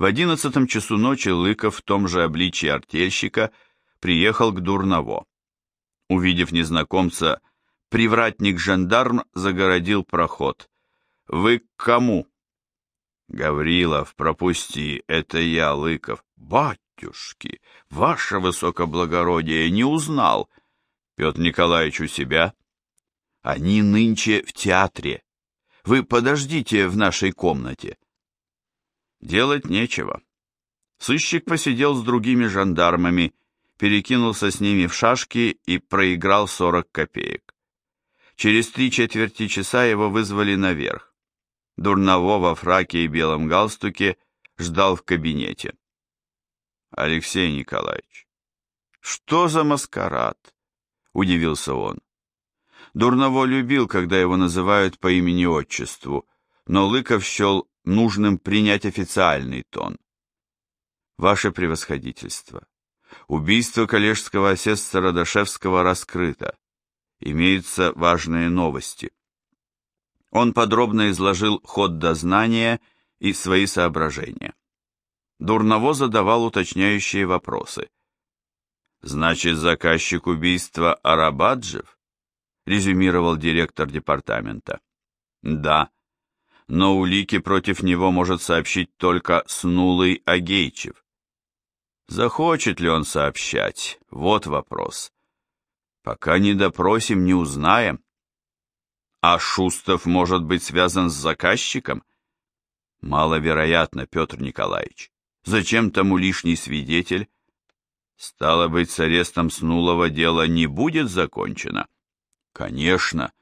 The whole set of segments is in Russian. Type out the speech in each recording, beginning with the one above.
В одиннадцатом часу ночи Лыков в том же обличии артельщика приехал к Дурново. Увидев незнакомца, привратник-жандарм загородил проход. «Вы к кому?» «Гаврилов, пропусти, это я, Лыков». «Батюшки, ваше высокоблагородие, не узнал». «Петр Николаевич у себя?» «Они нынче в театре. Вы подождите в нашей комнате». Делать нечего. Сыщик посидел с другими жандармами, перекинулся с ними в шашки и проиграл 40 копеек. Через три четверти часа его вызвали наверх. Дурново во фраке и белом галстуке ждал в кабинете. Алексей Николаевич, что за маскарад? Удивился он. Дурново любил, когда его называют по имени-отчеству, но Лыков счел нужным принять официальный тон. Ваше превосходительство, убийство коллежского асессора Дашевского раскрыто. Имеются важные новости. Он подробно изложил ход дознания и свои соображения. Дурново задавал уточняющие вопросы. «Значит, заказчик убийства Арабаджев?» резюмировал директор департамента. «Да, но улики против него может сообщить только снулый Агейчев. Захочет ли он сообщать? Вот вопрос. Пока не допросим, не узнаем. А Шустов может быть связан с заказчиком? Маловероятно, Петр Николаевич. Зачем тому лишний свидетель? Стало быть, с арестом Снулова дело не будет закончено? Конечно.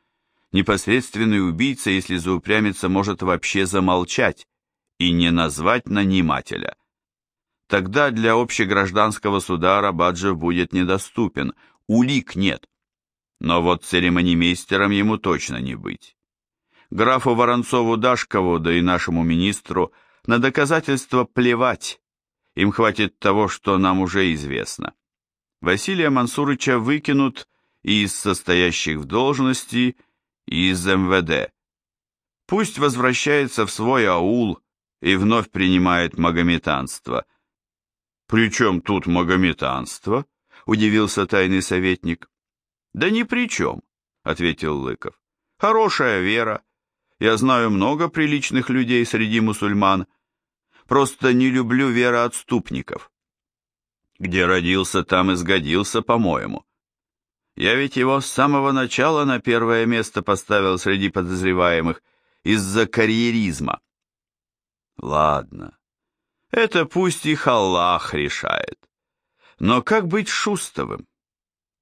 Непосредственный убийца, если заупрямиться, может вообще замолчать и не назвать нанимателя. Тогда для общегражданского суда Рабаджев будет недоступен, улик нет. Но вот церемонимейстером ему точно не быть. Графу Воронцову-Дашкову, да и нашему министру, на доказательства плевать. Им хватит того, что нам уже известно. Василия Мансурыча выкинут и из состоящих в должности, из МВД. Пусть возвращается в свой аул и вновь принимает магометанство. «При чем тут магометанство?» — удивился тайный советник. «Да ни при чем», — ответил Лыков. «Хорошая вера. Я знаю много приличных людей среди мусульман. Просто не люблю вероотступников. Где родился, там и сгодился, по-моему. Я ведь его с самого начала на первое место поставил среди подозреваемых из-за карьеризма. Ладно, это пусть их Аллах решает. Но как быть Шустовым?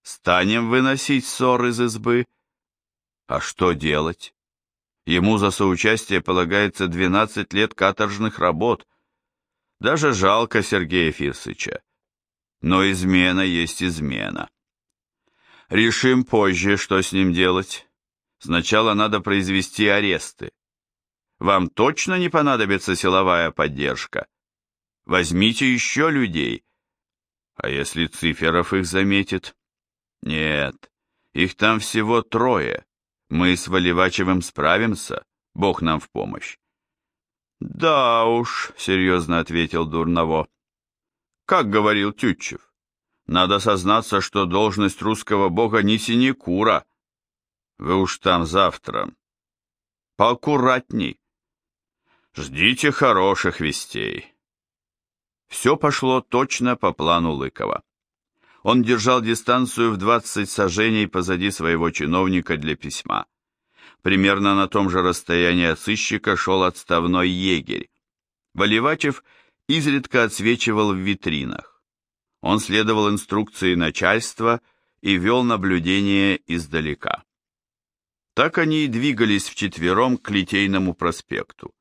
Станем выносить ссор из избы? А что делать? Ему за соучастие полагается 12 лет каторжных работ. Даже жалко Сергея Фирсыча. Но измена есть измена. Решим позже, что с ним делать. Сначала надо произвести аресты. Вам точно не понадобится силовая поддержка? Возьмите еще людей. А если Циферов их заметит? Нет, их там всего трое. Мы с Валивачевым справимся, Бог нам в помощь. Да уж, серьезно ответил Дурново. Как говорил Тютчев, надо сознаться, что должность русского бога не синекура. Вы уж там завтра. Поаккуратней. Ждите хороших вестей. Все пошло точно по плану Лыкова. Он держал дистанцию в 20 сажений позади своего чиновника для письма. Примерно на том же расстоянии от сыщика шел отставной егерь. Валивачев изредка отсвечивал в витринах. Он следовал инструкции начальства и вел наблюдение издалека. Так они и двигались вчетвером к Литейному проспекту.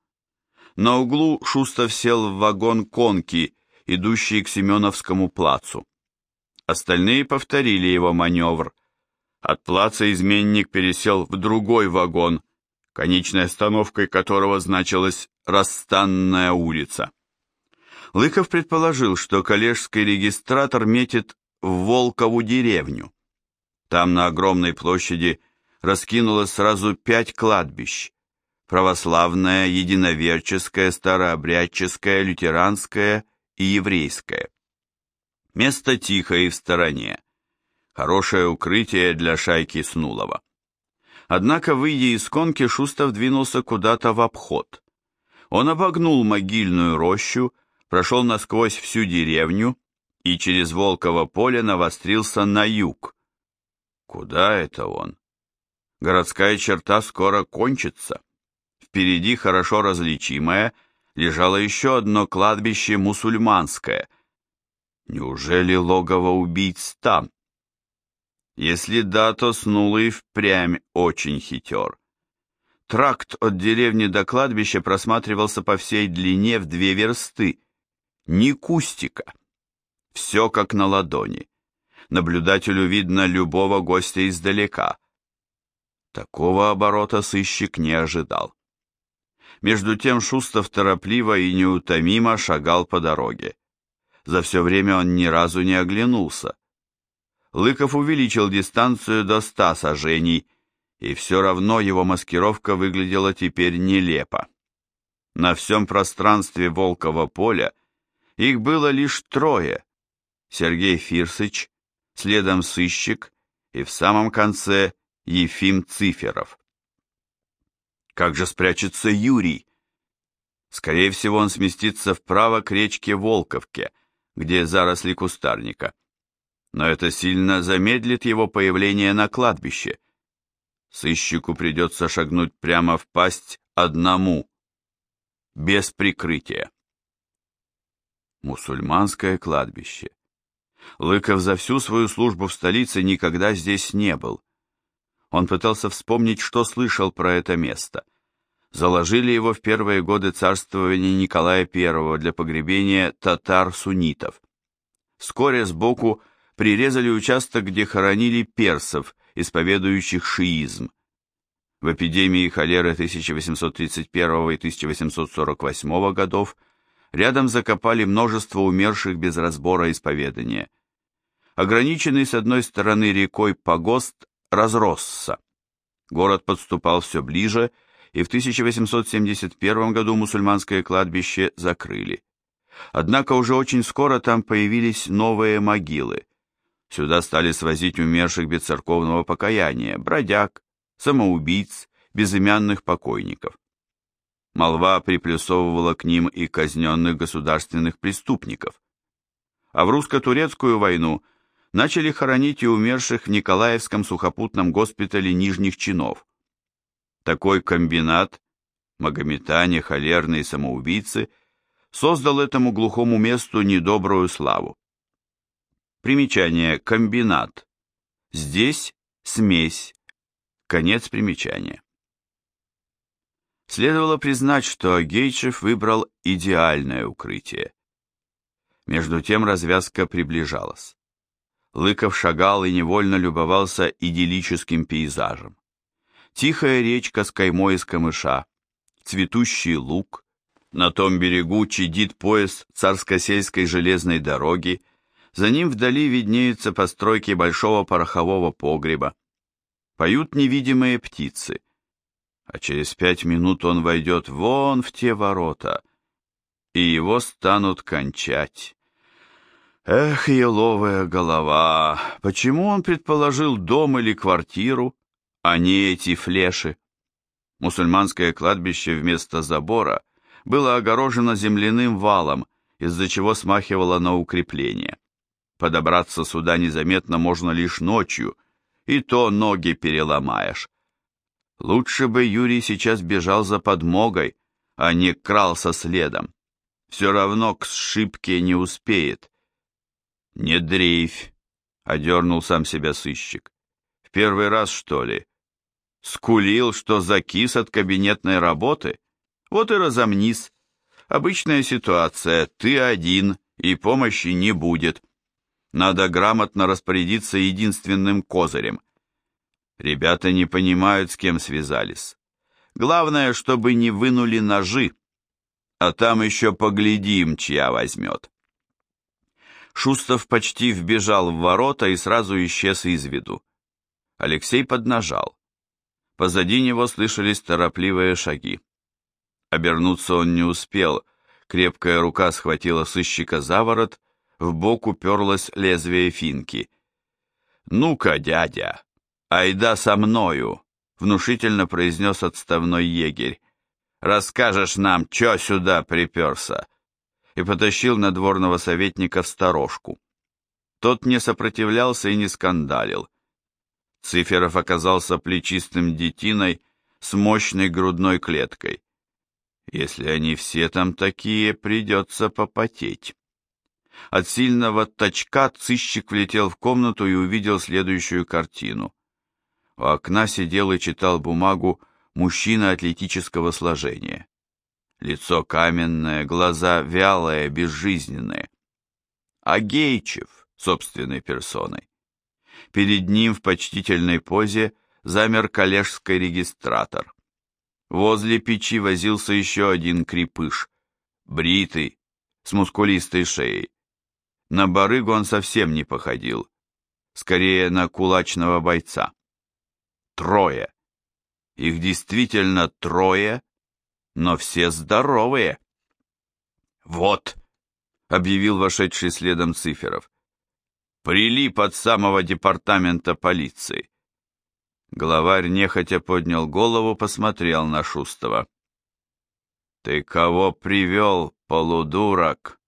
На углу Шустов сел в вагон конки, идущий к Семеновскому плацу. Остальные повторили его маневр. От плаца изменник пересел в другой вагон, конечной остановкой которого значилась Расстанная улица. Лыков предположил, что коллежский регистратор метит в Волкову деревню. Там на огромной площади раскинулось сразу пять кладбищ. православное, единоверческое, старообрядческое, лютеранское и еврейское. Место тихое и в стороне. Хорошее укрытие для шайки Снулова. Однако, выйдя из конки, Шустов двинулся куда-то в обход. Он обогнул могильную рощу, прошел насквозь всю деревню и через Волково поле навострился на юг. Куда это он? Городская черта скоро кончится. Впереди, хорошо различимое, лежало еще одно кладбище мусульманское. Неужели логово убийц там? Если да, то Снулый впрямь очень хитер. Тракт от деревни до кладбища просматривался по всей длине в две версты. Ни кустика. Все как на ладони. Наблюдателю видно любого гостя издалека. Такого оборота сыщик не ожидал. Между тем Шустов торопливо и неутомимо шагал по дороге. За все время он ни разу не оглянулся. Лыков увеличил дистанцию до ста сажений, и все равно его маскировка выглядела теперь нелепо. На всем пространстве Волкова поля их было лишь трое. Сергей Фирсыч, следом сыщик и в самом конце Ефим Циферов. Как же спрячется Юрий? Скорее всего, он сместится вправо к речке Волковке, где заросли кустарника но это сильно замедлит его появление на кладбище. Сыщику придется шагнуть прямо в пасть одному, без прикрытия. Мусульманское кладбище. Лыков за всю свою службу в столице никогда здесь не был. Он пытался вспомнить, что слышал про это место. Заложили его в первые годы царствования Николая I для погребения татар-суннитов. Вскоре сбоку прирезали участок, где хоронили персов, исповедующих шиизм. В эпидемии холеры 1831 и 1848 годов рядом закопали множество умерших без разбора исповедания. Ограниченный с одной стороны рекой погост разросся. Город подступал все ближе, и в 1871 году мусульманское кладбище закрыли. Однако уже очень скоро там появились новые могилы. Сюда стали свозить умерших без церковного покаяния, бродяг, самоубийц, безымянных покойников. Молва приплюсовывала к ним и казненных государственных преступников. А в русско-турецкую войну начали хоронить и умерших в Николаевском сухопутном госпитале нижних чинов. Такой комбинат, магометане, холерные самоубийцы, создал этому глухому месту недобрую славу. Примечание. Комбинат. Здесь смесь. Конец примечания. Следовало признать, что Гейчев выбрал идеальное укрытие. Между тем развязка приближалась. Лыков шагал и невольно любовался идиллическим пейзажем. Тихая речка с каймой из камыша, цветущий луг, на том берегу чадит пояс царско-сельской железной дороги, за ним вдали виднеются постройки большого порохового погреба. Поют невидимые птицы. А через пять минут он войдет вон в те ворота, и его станут кончать. Эх, еловая голова, почему он предположил дом или квартиру, а не эти флеши? Мусульманское кладбище вместо забора было огорожено земляным валом, из-за чего смахивало на укрепление. Подобраться сюда незаметно можно лишь ночью, и то ноги переломаешь. Лучше бы Юрий сейчас бежал за подмогой, а не крался следом. Все равно к сшибке не успеет. Не дрейфь, одернул сам себя сыщик. В первый раз, что ли? Скулил, что закис от кабинетной работы? Вот и разомнись. Обычная ситуация, ты один, и помощи не будет. Надо грамотно распорядиться единственным козырем. Ребята не понимают, с кем связались. Главное, чтобы не вынули ножи, а там еще поглядим, чья возьмет. Шустов почти вбежал в ворота и сразу исчез из виду. Алексей поднажал. Позади него слышались торопливые шаги. Обернуться он не успел, крепкая рука схватила сыщика за ворот, в бок уперлось лезвие финки. «Ну-ка, дядя, айда со мною!» — внушительно произнес отставной егерь. «Расскажешь нам, чё сюда приперся?» и потащил надворного советника в сторожку. Тот не сопротивлялся и не скандалил. Циферов оказался плечистым детиной с мощной грудной клеткой. Если они все там такие, придется попотеть. От сильного точка сыщик влетел в комнату и увидел следующую картину. У окна сидел и читал бумагу мужчина атлетического сложения. Лицо каменное, глаза вялые, безжизненные. Агейчев собственной персоной. Перед ним в почтительной позе замер коллежский регистратор. Возле печи возился еще один крепыш, бритый, с мускулистой шеей. На барыгу он совсем не походил, скорее на кулачного бойца. Трое. Их действительно трое, но все здоровые. «Вот», — объявил вошедший следом Циферов, — «прилип от самого департамента полиции». Главарь нехотя поднял голову, посмотрел на Шустова. «Ты кого привел, полудурок?»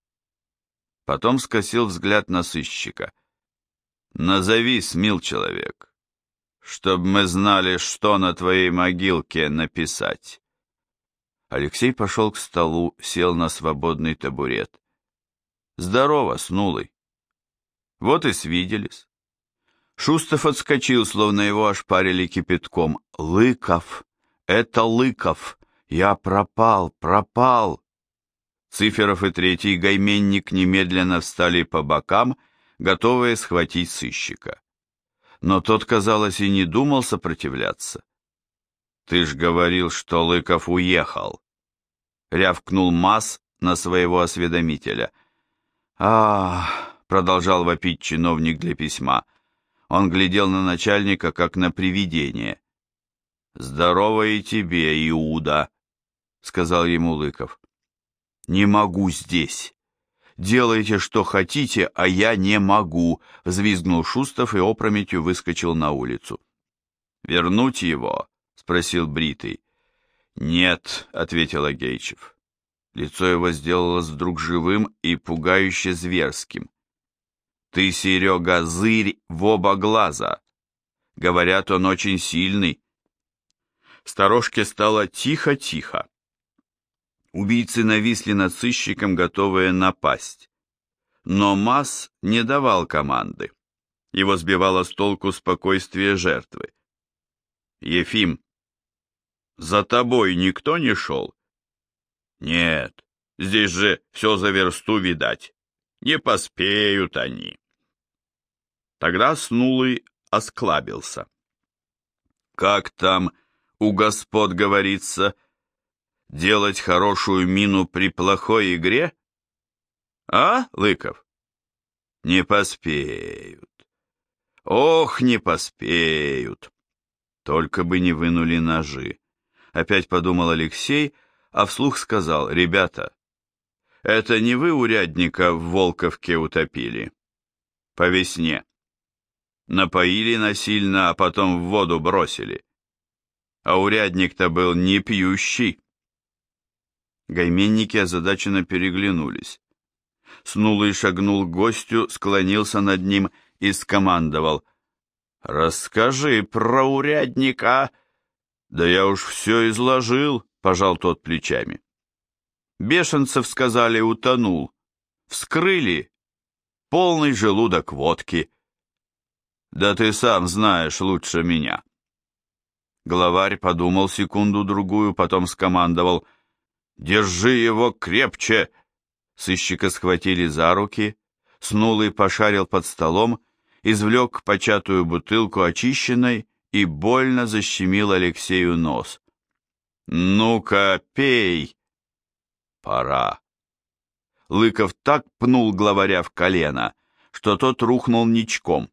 Потом скосил взгляд на сыщика. «Назови, смил человек, чтоб мы знали, что на твоей могилке написать». Алексей пошел к столу, сел на свободный табурет. «Здорово, снулый!» Вот и свиделись. Шустов отскочил, словно его ошпарили кипятком. «Лыков! Это Лыков! Я пропал, пропал!» Циферов и третий гайменник немедленно встали по бокам, готовые схватить сыщика. Но тот, казалось, и не думал сопротивляться. «Ты ж говорил, что Лыков уехал!» Рявкнул Мас на своего осведомителя. а продолжал вопить чиновник для письма. Он глядел на начальника, как на привидение. «Здорово и тебе, Иуда!» — сказал ему Лыков. «Не могу здесь!» «Делайте, что хотите, а я не могу!» — взвизгнул Шустов и опрометью выскочил на улицу. «Вернуть его?» спросил Бритый. «Нет», — ответил Агейчев. Лицо его сделалось вдруг живым и пугающе зверским. «Ты, Серега, зырь в оба глаза!» Говорят, он очень сильный. В сторожке стало тихо-тихо. Убийцы нависли над сыщиком, готовые напасть. Но Масс не давал команды. Его сбивало с толку спокойствие жертвы. «Ефим, за тобой никто не шел? Нет, здесь же все за версту видать. Не поспеют они. Тогда Снулый осклабился. Как там у господ говорится, делать хорошую мину при плохой игре? А, Лыков? Не поспеют. Ох, не поспеют. Только бы не вынули ножи опять подумал Алексей, а вслух сказал, «Ребята, это не вы урядника в Волковке утопили? По весне. Напоили насильно, а потом в воду бросили. А урядник-то был не пьющий». Гайменники озадаченно переглянулись. Снулый шагнул к гостю, склонился над ним и скомандовал. «Расскажи про урядника!» Да я уж все изложил, пожал тот плечами. Бешенцев, сказали, утонул. Вскрыли. Полный желудок водки. Да ты сам знаешь лучше меня. Главарь подумал секунду-другую, потом скомандовал. «Держи его крепче!» Сыщика схватили за руки, снулый пошарил под столом, извлек початую бутылку очищенной и больно защемил Алексею нос. «Ну-ка, пей!» «Пора!» Лыков так пнул главаря в колено, что тот рухнул ничком.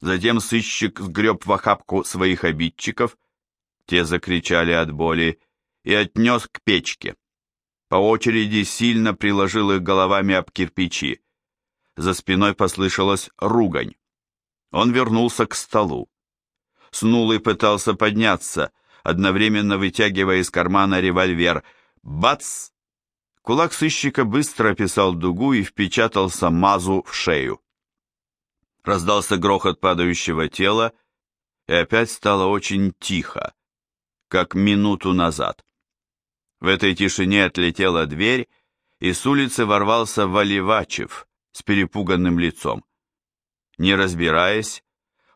Затем сыщик сгреб в охапку своих обидчиков, Те закричали от боли и отнес к печке. По очереди сильно приложил их головами об кирпичи. За спиной послышалась ругань. Он вернулся к столу. Снулый пытался подняться, одновременно вытягивая из кармана револьвер. Бац! Кулак сыщика быстро описал дугу и впечатался Мазу в шею. Раздался грохот падающего тела, и опять стало очень тихо, как минуту назад. В этой тишине отлетела дверь, и с улицы ворвался Валивачев с перепуганным лицом. Не разбираясь,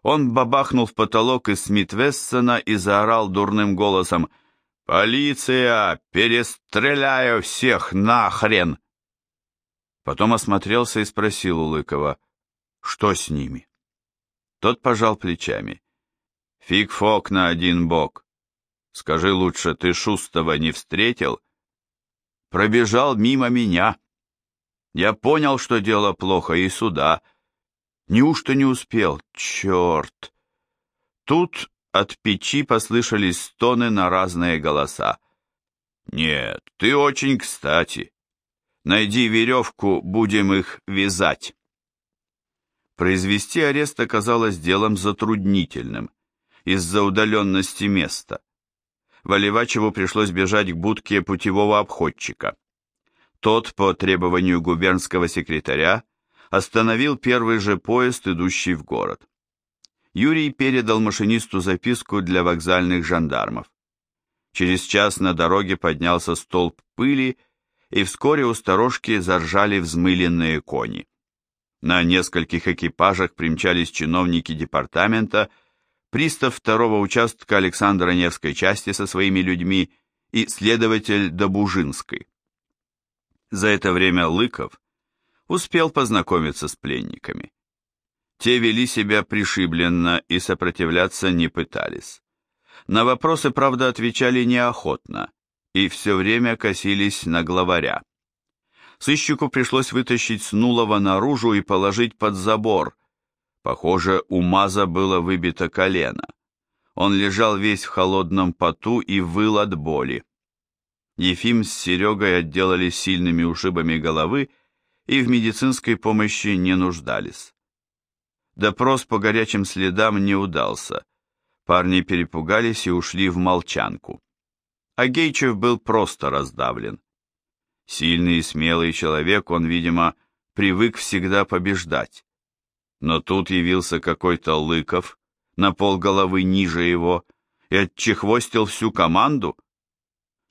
он бабахнул в потолок из Смит-Вессона и заорал дурным голосом «Полиция! Перестреляю всех нахрен!» Потом осмотрелся и спросил у Лыкова, что с ними? Тот пожал плечами. Фиг-фок на один бок. Скажи лучше, ты Шустова не встретил? Пробежал мимо меня. Я понял, что дело плохо, и сюда. Неужто не успел? Черт! Тут от печи послышались стоны на разные голоса. Нет, ты очень кстати. Найди веревку, будем их вязать. Произвести арест оказалось делом затруднительным из-за удаленности места. Валивачеву пришлось бежать к будке путевого обходчика. Тот, по требованию губернского секретаря, остановил первый же поезд, идущий в город. Юрий передал машинисту записку для вокзальных жандармов. Через час на дороге поднялся столб пыли, и вскоре у сторожки заржали взмыленные кони. На нескольких экипажах примчались чиновники департамента, пристав второго участка Александра Невской части со своими людьми и следователь Добужинской. За это время Лыков успел познакомиться с пленниками. Те вели себя пришибленно и сопротивляться не пытались. На вопросы, правда, отвечали неохотно и все время косились на главаря. Сыщику пришлось вытащить Снулова наружу и положить под забор. Похоже, у Маза было выбито колено. Он лежал весь в холодном поту и выл от боли. Ефим с Серегой отделались сильными ушибами головы и в медицинской помощи не нуждались. Допрос по горячим следам не удался. Парни перепугались и ушли в молчанку. А был просто раздавлен. Сильный и смелый человек, он, видимо, привык всегда побеждать. Но тут явился какой-то Лыков, на полголовы ниже его, и отчехвостил всю команду.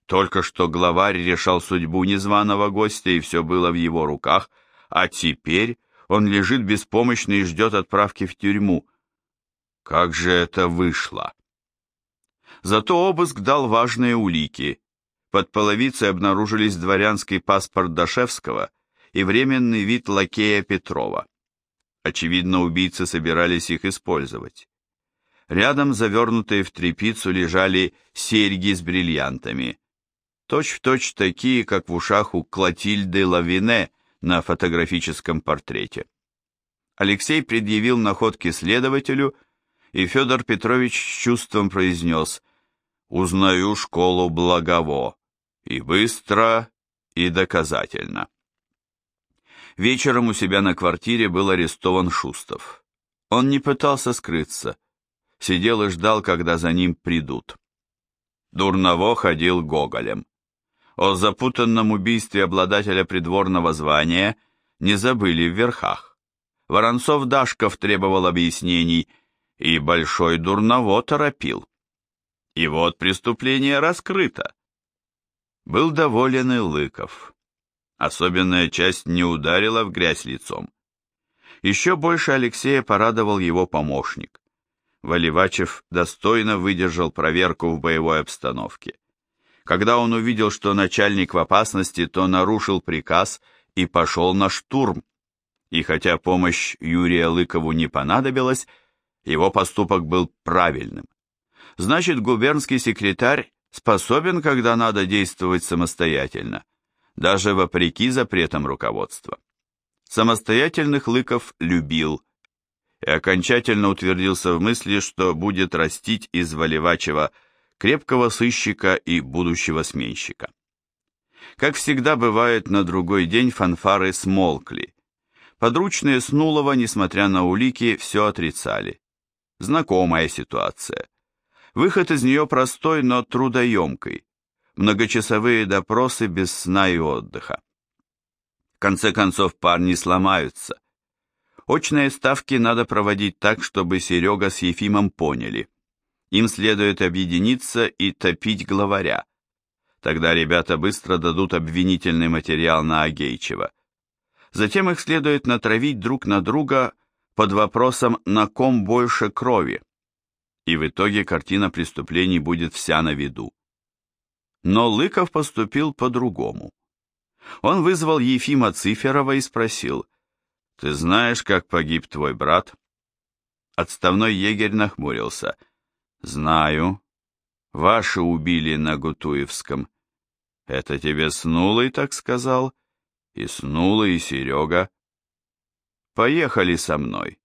Только что главарь решал судьбу незваного гостя, и все было в его руках, а теперь он лежит беспомощный и ждет отправки в тюрьму. Как же это вышло? Зато обыск дал важные улики, под половицей обнаружились дворянский паспорт Дашевского и временный вид лакея Петрова. Очевидно, убийцы собирались их использовать. Рядом, завернутые в тряпицу, лежали серьги с бриллиантами. Точь-в-точь точь такие, как в ушах у Клотильды Лавине на фотографическом портрете. Алексей предъявил находки следователю, и Федор Петрович с чувством произнес «Узнаю школу Благово». И быстро, и доказательно. Вечером у себя на квартире был арестован Шустов. Он не пытался скрыться, сидел и ждал, когда за ним придут. Дурново ходил гоголем. О запутанном убийстве обладателя придворного звания не забыли в верхах. Воронцов-Дашков требовал объяснений, и Большой Дурново торопил. И вот преступление раскрыто был доволен и Лыков. Особенная часть не ударила в грязь лицом. Еще больше Алексея порадовал его помощник. Валивачев достойно выдержал проверку в боевой обстановке. Когда он увидел, что начальник в опасности, то нарушил приказ и пошел на штурм. И хотя помощь Юрия Лыкову не понадобилась, его поступок был правильным. Значит, губернский секретарь способен, когда надо действовать самостоятельно, даже вопреки запретам руководства. Самостоятельных Лыков любил и окончательно утвердился в мысли, что будет растить из Валивачева крепкого сыщика и будущего сменщика. Как всегда бывает, на другой день фанфары смолкли. Подручные Снулова, несмотря на улики, все отрицали. Знакомая ситуация. Выход из нее простой, но трудоемкий. Многочасовые допросы без сна и отдыха. В конце концов, парни сломаются. Очные ставки надо проводить так, чтобы Серега с Ефимом поняли. Им следует объединиться и топить главаря. Тогда ребята быстро дадут обвинительный материал на Агейчева. Затем их следует натравить друг на друга под вопросом «на ком больше крови?» И в итоге картина преступлений будет вся на виду. Но Лыков поступил по-другому. Он вызвал Ефима Циферова и спросил, «Ты знаешь, как погиб твой брат?» Отставной егерь нахмурился. «Знаю. Ваши убили на Гутуевском. Это тебе Снулый так сказал? И Снулый, и Серега. Поехали со мной».